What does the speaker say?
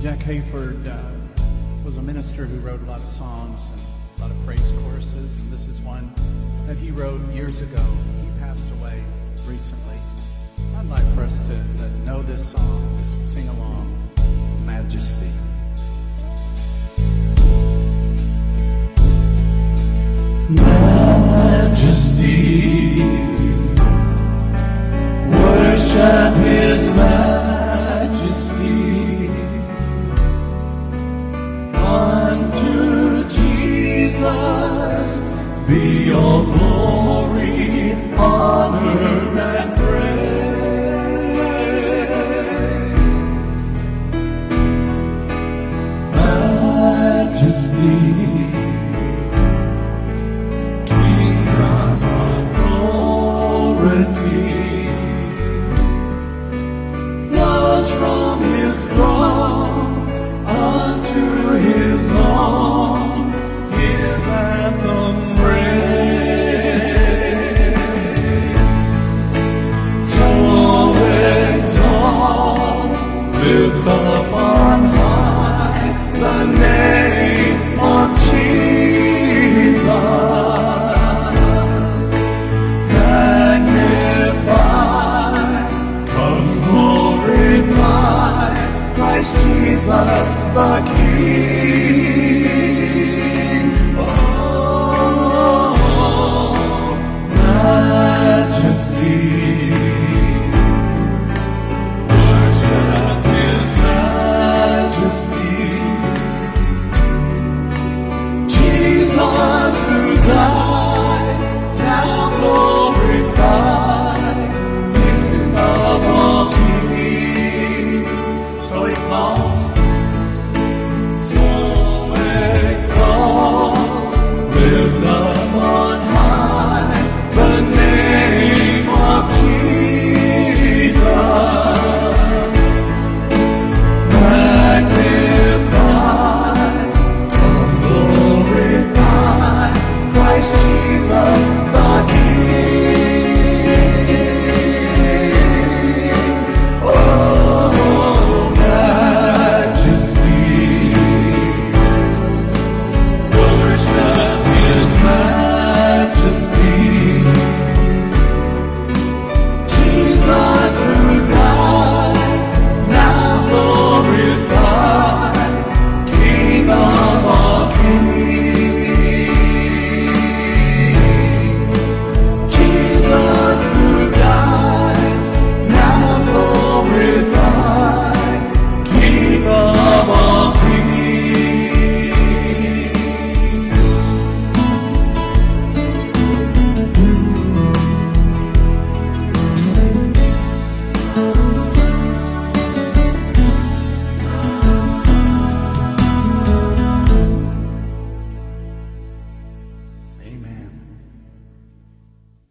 Jack Hayford uh, was a minister who wrote a lot of songs and a lot of praise choruses, and this is one that he wrote years ago. He passed away recently. I'd like for us to uh, know this song, just sing along, Majesty. Majesty, worship His majesty. Be all glory, honor, and praise. Majesty. Kingdom authority Christ, he's the us. long.